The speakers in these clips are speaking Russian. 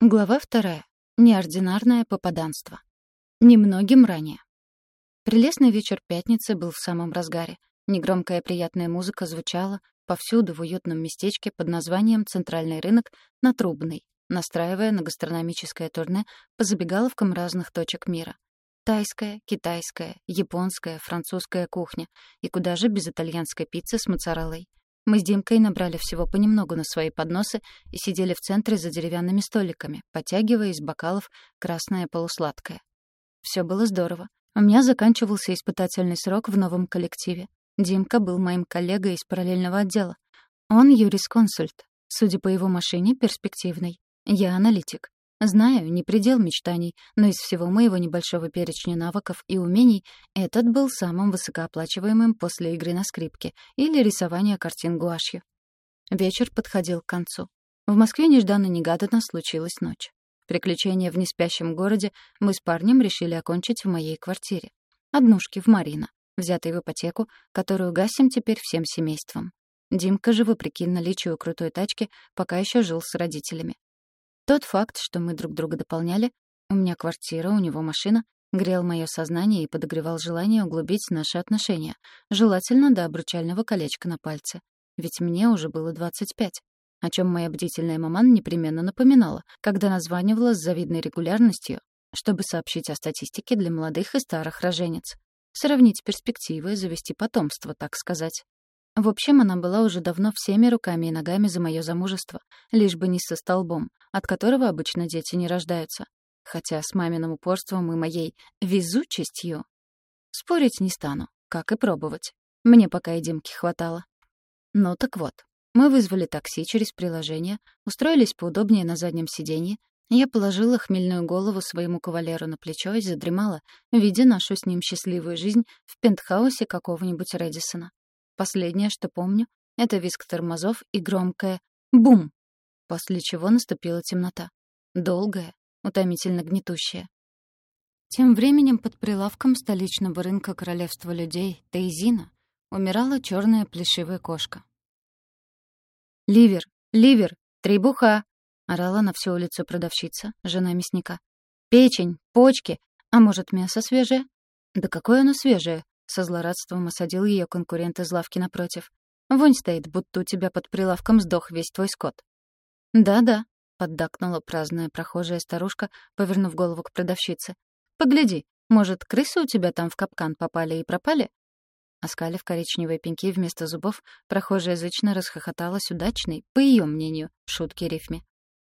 Глава вторая. Неординарное попаданство. Немногим ранее. Прелестный вечер пятницы был в самом разгаре. Негромкая приятная музыка звучала повсюду в уютном местечке под названием «Центральный рынок» на Трубной, настраивая на гастрономическое турне по забегаловкам разных точек мира. Тайская, китайская, японская, французская кухня. И куда же без итальянской пиццы с моцареллой. Мы с Димкой набрали всего понемногу на свои подносы и сидели в центре за деревянными столиками, потягивая из бокалов красное полусладкое. Все было здорово. У меня заканчивался испытательный срок в новом коллективе. Димка был моим коллегой из параллельного отдела. Он юрисконсульт. Судя по его машине, перспективный. Я аналитик. Знаю, не предел мечтаний, но из всего моего небольшого перечня навыков и умений этот был самым высокооплачиваемым после игры на скрипке или рисования картин гуашью. Вечер подходил к концу. В Москве нежданно-негаданно случилась ночь. Приключения в неспящем городе мы с парнем решили окончить в моей квартире. Однушки в Марина, взятой в ипотеку, которую гасим теперь всем семейством. Димка же, вопреки наличию крутой тачки, пока еще жил с родителями. Тот факт, что мы друг друга дополняли, у меня квартира, у него машина, грел мое сознание и подогревал желание углубить наши отношения, желательно до обручального колечка на пальце. Ведь мне уже было 25, о чем моя бдительная маман непременно напоминала, когда названивала с завидной регулярностью, чтобы сообщить о статистике для молодых и старых роженец. Сравнить перспективы, завести потомство, так сказать. В общем, она была уже давно всеми руками и ногами за мое замужество, лишь бы не со столбом, от которого обычно дети не рождаются. Хотя с маминым упорством и моей везучестью спорить не стану, как и пробовать. Мне пока и Димки хватало. Ну так вот, мы вызвали такси через приложение, устроились поудобнее на заднем сиденье, я положила хмельную голову своему кавалеру на плечо и задремала, видя нашу с ним счастливую жизнь в пентхаусе какого-нибудь Редисона. Последнее, что помню, — это визг тормозов и громкое «бум», после чего наступила темнота. Долгая, утомительно гнетущая. Тем временем под прилавком столичного рынка королевства людей, Тейзина, умирала черная плешивая кошка. «Ливер! Ливер! Требуха!» — орала на всю улицу продавщица, жена мясника. «Печень! Почки! А может, мясо свежее?» «Да какое оно свежее? Со злорадством осадил ее конкурент из лавки напротив. «Вонь стоит, будто у тебя под прилавком сдох весь твой скот». «Да-да», — поддакнула праздная прохожая старушка, повернув голову к продавщице. «Погляди, может, крысы у тебя там в капкан попали и пропали?» Оскалив коричневые пеньки вместо зубов, прохожая язычно расхохоталась удачной, по ее мнению, шутки рифме.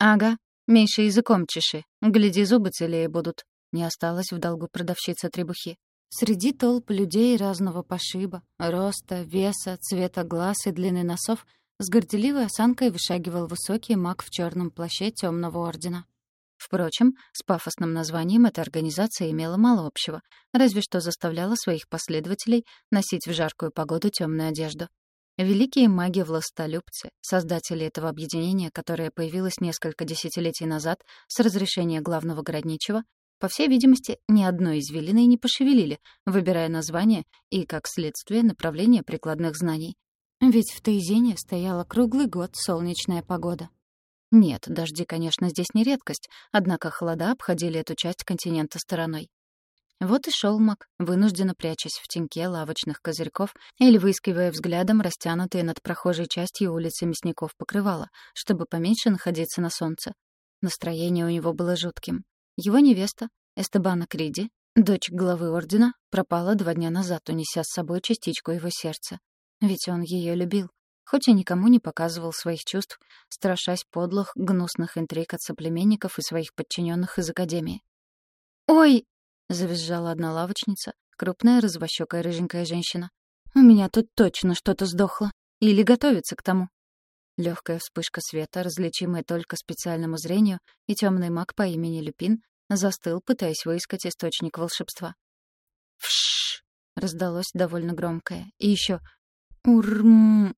«Ага, меньше языком чеши. Гляди, зубы целее будут». Не осталось в долгу продавщица требухи. Среди толп людей разного пошиба, роста, веса, цвета глаз и длины носов с горделивой осанкой вышагивал высокий маг в черном плаще темного ордена. Впрочем, с пафосным названием эта организация имела мало общего, разве что заставляла своих последователей носить в жаркую погоду темную одежду. Великие маги-властолюбцы, создатели этого объединения, которое появилось несколько десятилетий назад с разрешения главного городничего, по всей видимости, ни одной извилиной не пошевелили, выбирая название и, как следствие, направление прикладных знаний. Ведь в Тайзине стояла круглый год солнечная погода. Нет, дожди, конечно, здесь не редкость, однако холода обходили эту часть континента стороной. Вот и шел Мак, вынужденно прячась в теньке лавочных козырьков или выискивая взглядом растянутые над прохожей частью улицы мясников покрывала, чтобы поменьше находиться на солнце. Настроение у него было жутким. Его невеста, Эстебана Криди, дочь главы ордена, пропала два дня назад, унеся с собой частичку его сердца. Ведь он ее любил, хоть и никому не показывал своих чувств, страшась подлых, гнусных интриг от соплеменников и своих подчиненных из Академии. «Ой!» — завизжала одна лавочница, крупная, развощёкая рыженькая женщина. «У меня тут точно что-то сдохло. Или готовится к тому». Легкая вспышка света, различимая только специальному зрению, и темный маг по имени Люпин застыл, пытаясь выискать источник волшебства. «Вшш!» — раздалось довольно громкое. И еще «Урм!»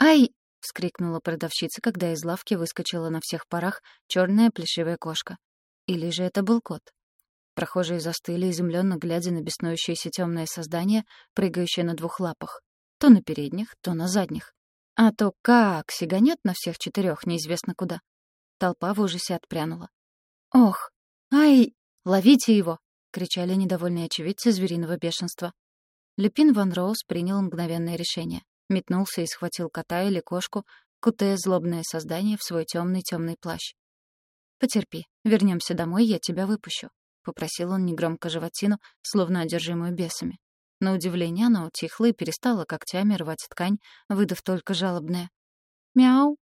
«Ай!» — вскрикнула продавщица, когда из лавки выскочила на всех парах черная плешивая кошка. Или же это был кот? Прохожие застыли, изумленно глядя на беснующееся темное создание, прыгающее на двух лапах. То на передних, то на задних. А то как сиганет на всех четырех неизвестно куда. Толпа в ужасе отпрянула. «Ох! Ай! Ловите его!» — кричали недовольные очевидцы звериного бешенства. Люпин Ван Роуз принял мгновенное решение. Метнулся и схватил кота или кошку, кутая злобное создание в свой темный темный плащ. «Потерпи, вернемся домой, я тебя выпущу», — попросил он негромко животину, словно одержимую бесами. На удивление она утихла и перестала когтями рвать ткань, выдав только жалобное «Мяу».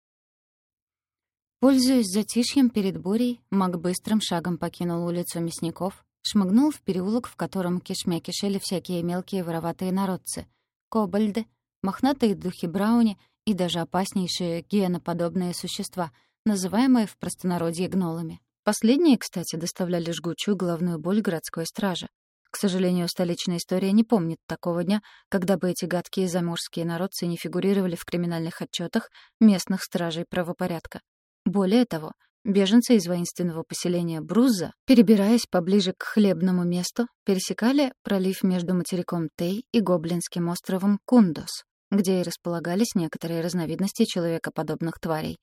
Пользуясь затишьем перед бурей, Маг быстрым шагом покинул улицу мясников, шмыгнул в переулок, в котором кишмя кишели всякие мелкие вороватые народцы, кобальды, мохнатые духи Брауни и даже опаснейшие гиеноподобные существа, называемые в простонародье гнолами. Последние, кстати, доставляли жгучую головную боль городской стражи. К сожалению, столичная история не помнит такого дня, когда бы эти гадкие заморские народцы не фигурировали в криминальных отчетах местных стражей правопорядка. Более того, беженцы из воинственного поселения Бруза, перебираясь поближе к хлебному месту, пересекали пролив между материком Тей и гоблинским островом Кундос, где и располагались некоторые разновидности человекоподобных тварей.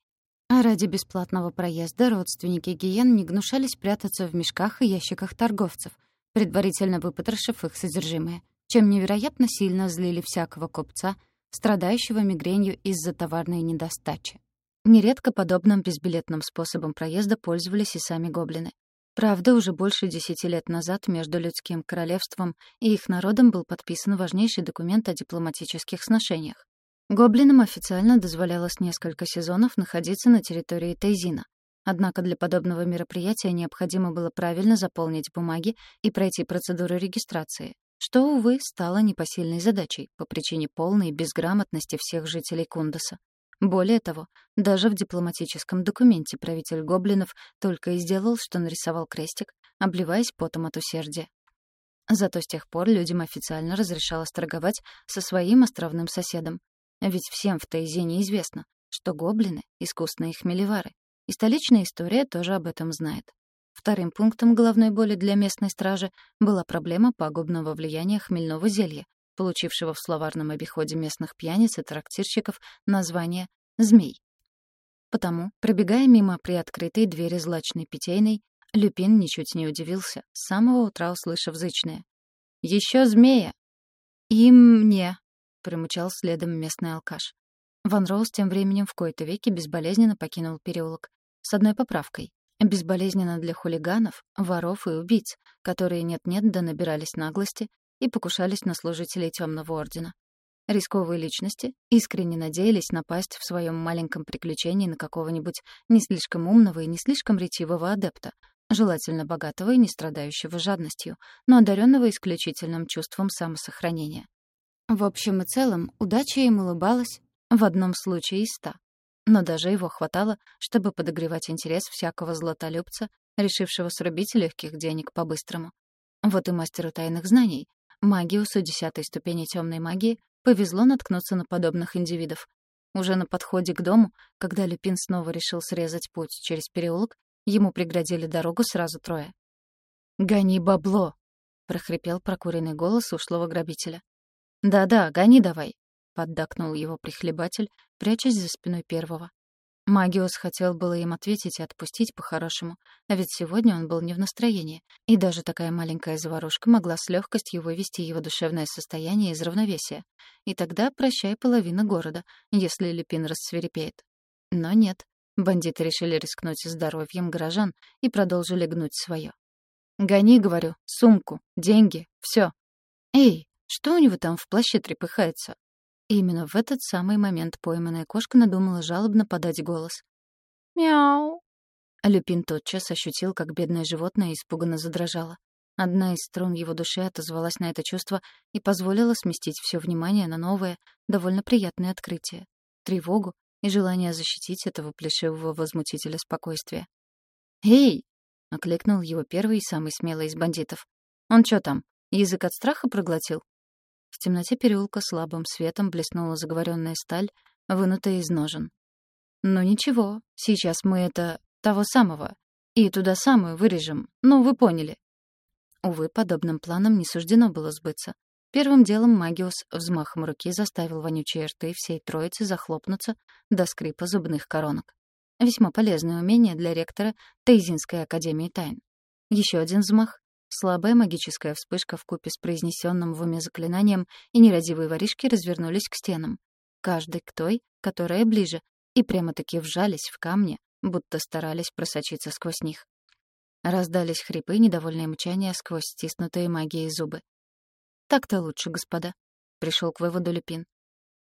А ради бесплатного проезда родственники гиен не гнушались прятаться в мешках и ящиках торговцев, предварительно выпотрошив их содержимое, чем невероятно сильно злили всякого купца, страдающего мигренью из-за товарной недостачи. Нередко подобным безбилетным способом проезда пользовались и сами гоблины. Правда, уже больше десяти лет назад между людским королевством и их народом был подписан важнейший документ о дипломатических сношениях. Гоблинам официально дозволялось несколько сезонов находиться на территории Тайзина. Однако для подобного мероприятия необходимо было правильно заполнить бумаги и пройти процедуру регистрации, что, увы, стало непосильной задачей по причине полной безграмотности всех жителей Кундаса. Более того, даже в дипломатическом документе правитель гоблинов только и сделал, что нарисовал крестик, обливаясь потом от усердия. Зато с тех пор людям официально разрешалось торговать со своим островным соседом, ведь всем в Тайзене известно, что гоблины — искусные хмелевары, и столичная история тоже об этом знает. Вторым пунктом головной боли для местной стражи была проблема пагубного влияния хмельного зелья, получившего в словарном обиходе местных пьяниц и трактирщиков название «змей». Потому, пробегая мимо приоткрытой двери злачной питейной, Люпин ничуть не удивился, с самого утра услышав зычное. «Еще змея!» «И мне!» — примучал следом местный алкаш. Ван Роуз тем временем в кои-то веки безболезненно покинул переулок. С одной поправкой. Безболезненно для хулиганов, воров и убийц, которые нет-нет да набирались наглости и покушались на служителей Темного Ордена. Рисковые личности искренне надеялись напасть в своем маленьком приключении на какого-нибудь не слишком умного и не слишком ретивого адепта, желательно богатого и не страдающего жадностью, но одаренного исключительным чувством самосохранения. В общем и целом, удача им улыбалась в одном случае из ста. Но даже его хватало, чтобы подогревать интерес всякого златолюбца, решившего срубить легких денег по-быстрому. Вот и мастеру тайных знаний, магиусу десятой ступени темной магии, повезло наткнуться на подобных индивидов. Уже на подходе к дому, когда Люпин снова решил срезать путь через переулок, ему преградили дорогу сразу трое. «Гони бабло!» — прохрипел прокуренный голос ушлого грабителя. «Да-да, гони давай», — поддакнул его прихлебатель, прячась за спиной первого. Магиус хотел было им ответить и отпустить по-хорошему, а ведь сегодня он был не в настроении, и даже такая маленькая заварушка могла с легкостью вывести его душевное состояние из равновесия. И тогда прощай половина города, если Люпин рассверепеет. Но нет, бандиты решили рискнуть здоровьем горожан и продолжили гнуть свое. «Гони, — говорю, — сумку, деньги, все. Эй, что у него там в плаще трепыхается? Именно в этот самый момент пойманная кошка надумала жалобно подать голос. «Мяу!» Люпин тотчас ощутил, как бедное животное испуганно задрожало. Одна из струн его души отозвалась на это чувство и позволила сместить все внимание на новое, довольно приятное открытие — тревогу и желание защитить этого плешивого возмутителя спокойствия. «Эй!» — окликнул его первый и самый смелый из бандитов. «Он что там, язык от страха проглотил?» В темноте переулка слабым светом блеснула заговоренная сталь, вынутая из ножен. «Ну ничего, сейчас мы это... того самого. И туда самую вырежем. Ну, вы поняли». Увы, подобным планом не суждено было сбыться. Первым делом Магиус взмахом руки заставил вонючие рты всей троицы захлопнуться до скрипа зубных коронок. Весьма полезное умение для ректора Тейзинской академии тайн. Еще один взмах. Слабая магическая вспышка в купе с произнесенным в уме заклинанием, и нерадивые воришки развернулись к стенам. Каждый к той, которая ближе, и прямо-таки вжались в камни, будто старались просочиться сквозь них. Раздались хрипы и недовольные мучания сквозь стиснутые магией зубы. «Так-то лучше, господа», — пришел к выводу Люпин.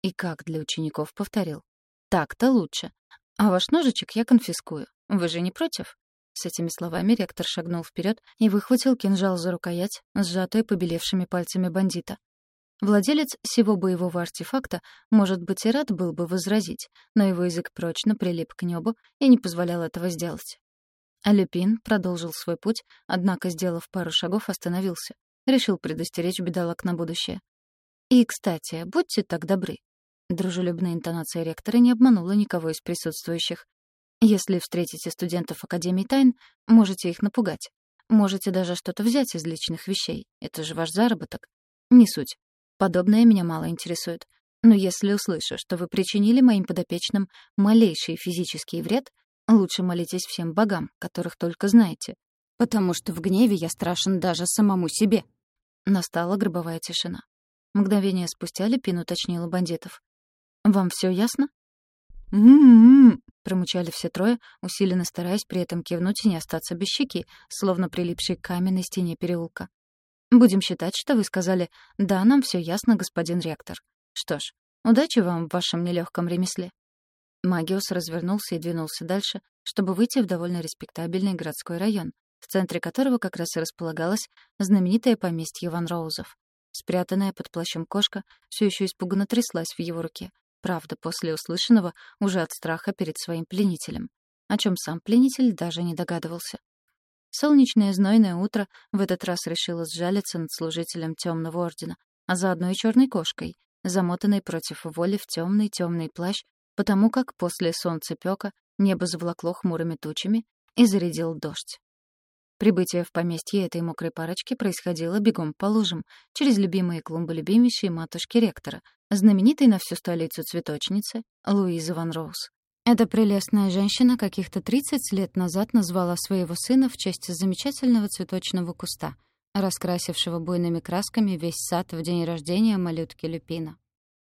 И как для учеников повторил. «Так-то лучше. А ваш ножичек я конфискую. Вы же не против?» С этими словами ректор шагнул вперед и выхватил кинжал за рукоять, сжатую побелевшими пальцами бандита. Владелец всего боевого артефакта, может быть, и рад был бы возразить, но его язык прочно прилип к небу и не позволял этого сделать. А Люпин продолжил свой путь, однако, сделав пару шагов, остановился. Решил предостеречь бедолаг на будущее. «И, кстати, будьте так добры». Дружелюбная интонация ректора не обманула никого из присутствующих. Если встретите студентов Академии тайн, можете их напугать. Можете даже что-то взять из личных вещей. Это же ваш заработок. Не суть. Подобное меня мало интересует. Но если услышу, что вы причинили моим подопечным малейший физический вред, лучше молитесь всем богам, которых только знаете. Потому что в гневе я страшен даже самому себе. Настала гробовая тишина. Мгновение спустя Лепин уточнила бандитов. «Вам все ясно?» «М-м-м», промычали все трое, усиленно стараясь при этом кивнуть и не остаться без щеки, словно прилипшей к каменной стене переулка. «Будем считать, что вы сказали «Да, нам все ясно, господин ректор». Что ж, удачи вам в вашем нелегком ремесле». Магиус развернулся и двинулся дальше, чтобы выйти в довольно респектабельный городской район, в центре которого как раз и располагалось знаменитое поместье Ван Роузов. Спрятанная под плащом кошка все еще испуганно тряслась в его руке, Правда, после услышанного уже от страха перед своим пленителем. О чем сам пленитель даже не догадывался. Солнечное знойное утро в этот раз решило сжалиться над служителем темного ордена, а заодно и черной кошкой, замотанной против воли в темный темный плащ, потому как после солнцепёка небо заволокло хмурыми тучами и зарядил дождь. Прибытие в поместье этой мокрой парочки происходило бегом по лужам, через любимые клумбы любимейшей матушки ректора, знаменитой на всю столицу цветочницы Луизы Ван Роуз. Эта прелестная женщина каких-то 30 лет назад назвала своего сына в честь замечательного цветочного куста, раскрасившего буйными красками весь сад в день рождения малютки Люпина.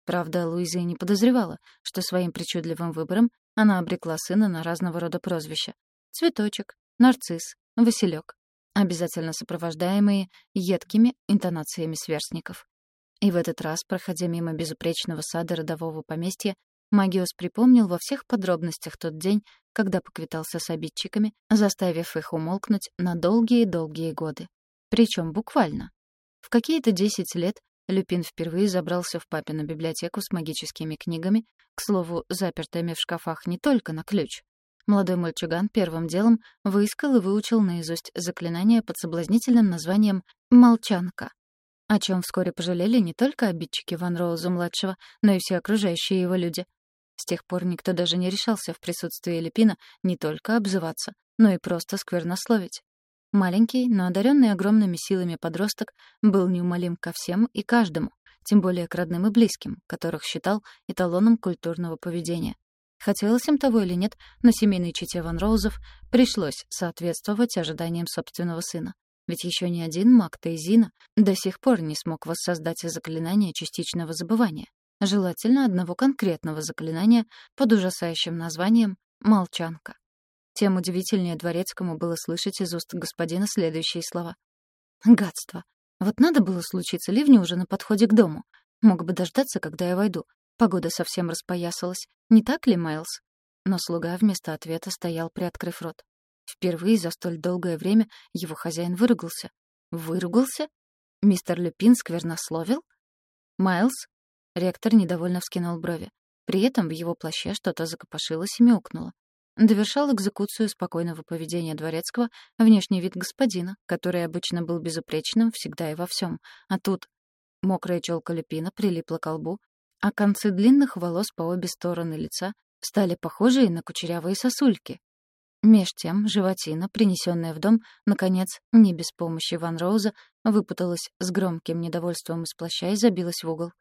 Правда, Луиза и не подозревала, что своим причудливым выбором она обрекла сына на разного рода прозвища. Цветочек, нарцисс, Василек, обязательно сопровождаемые едкими интонациями сверстников. И в этот раз, проходя мимо безупречного сада родового поместья, Магиос припомнил во всех подробностях тот день, когда поквитался с обидчиками, заставив их умолкнуть на долгие-долгие годы. Причем буквально. В какие-то десять лет Люпин впервые забрался в папину библиотеку с магическими книгами, к слову, запертыми в шкафах не только на ключ. Молодой мальчуган первым делом выискал и выучил наизусть заклинание под соблазнительным названием «Молчанка», о чем вскоре пожалели не только обидчики Ван Роузу-младшего, но и все окружающие его люди. С тех пор никто даже не решался в присутствии Лепина не только обзываться, но и просто сквернословить. Маленький, но одаренный огромными силами подросток был неумолим ко всем и каждому, тем более к родным и близким, которых считал эталоном культурного поведения. Хотелось им того или нет, но семейной чете Ван Роузов пришлось соответствовать ожиданиям собственного сына. Ведь еще ни один маг Тейзина до сих пор не смог воссоздать заклинание частичного забывания. Желательно одного конкретного заклинания под ужасающим названием «Молчанка». Тем удивительнее Дворецкому было слышать из уст господина следующие слова. «Гадство! Вот надо было случиться ливню уже на подходе к дому. Мог бы дождаться, когда я войду. Погода совсем распоясалась. Не так ли, Майлз? Но слуга вместо ответа стоял, приоткрыв рот. Впервые за столь долгое время его хозяин выругался. Выругался? Мистер Люпин сквернословил? Майлз? Ректор недовольно вскинул брови. При этом в его плаще что-то закопошилось и мяукнуло. Довершал экзекуцию спокойного поведения дворецкого внешний вид господина, который обычно был безупречным всегда и во всем. А тут мокрая челка Люпина прилипла к лбу, а концы длинных волос по обе стороны лица стали похожие на кучерявые сосульки. Меж тем животина, принесенная в дом, наконец, не без помощи Ван Роуза, выпуталась с громким недовольством из плаща и забилась в угол.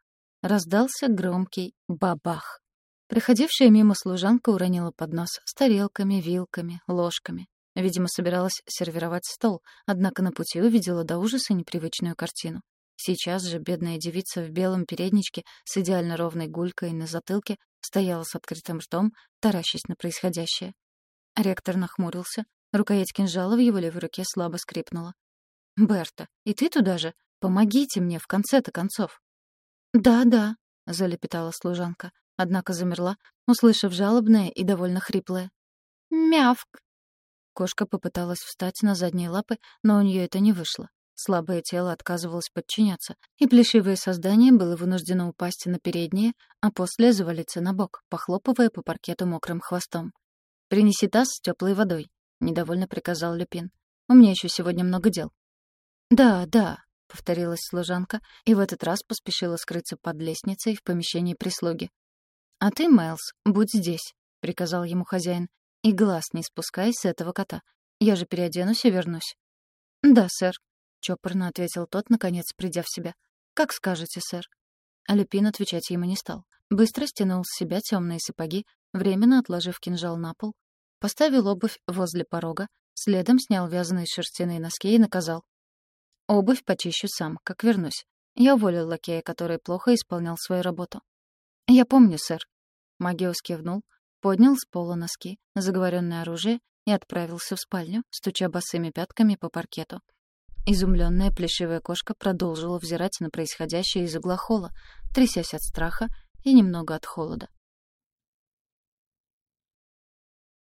Раздался громкий бабах. Проходившая мимо служанка уронила поднос с тарелками, вилками, ложками. Видимо, собиралась сервировать стол, однако на пути увидела до ужаса непривычную картину. Сейчас же бедная девица в белом передничке с идеально ровной гулькой на затылке стояла с открытым ртом, таращась на происходящее. Ректор нахмурился, рукоять кинжала в его левой руке слабо скрипнула. «Берта, и ты туда же? Помогите мне в конце-то концов!» «Да, да», — залепетала служанка однако замерла, услышав жалобное и довольно хриплое. «Мявк!» Кошка попыталась встать на задние лапы, но у нее это не вышло. Слабое тело отказывалось подчиняться, и плешивое создание было вынуждено упасть на передние, а после завалиться на бок, похлопывая по паркету мокрым хвостом. «Принеси таз с теплой водой», — недовольно приказал Люпин. «У меня еще сегодня много дел». «Да, да», — повторилась служанка, и в этот раз поспешила скрыться под лестницей в помещении прислуги. «А ты, Майлз, будь здесь», — приказал ему хозяин. «И глаз не спускай с этого кота. Я же переоденусь и вернусь». «Да, сэр», — чопорно ответил тот, наконец придя в себя. «Как скажете, сэр». А Люпин отвечать ему не стал. Быстро стянул с себя темные сапоги, временно отложив кинжал на пол, поставил обувь возле порога, следом снял вязаные шерстяные носки и наказал. «Обувь почищу сам, как вернусь. Я уволил лакея, который плохо исполнял свою работу». «Я помню, сэр», Магиос кивнул, поднял с пола носки, заговоренное оружие и отправился в спальню, стуча босыми пятками по паркету. Изумленная плешивая кошка продолжила взирать на происходящее из угла холла, трясясь от страха и немного от холода.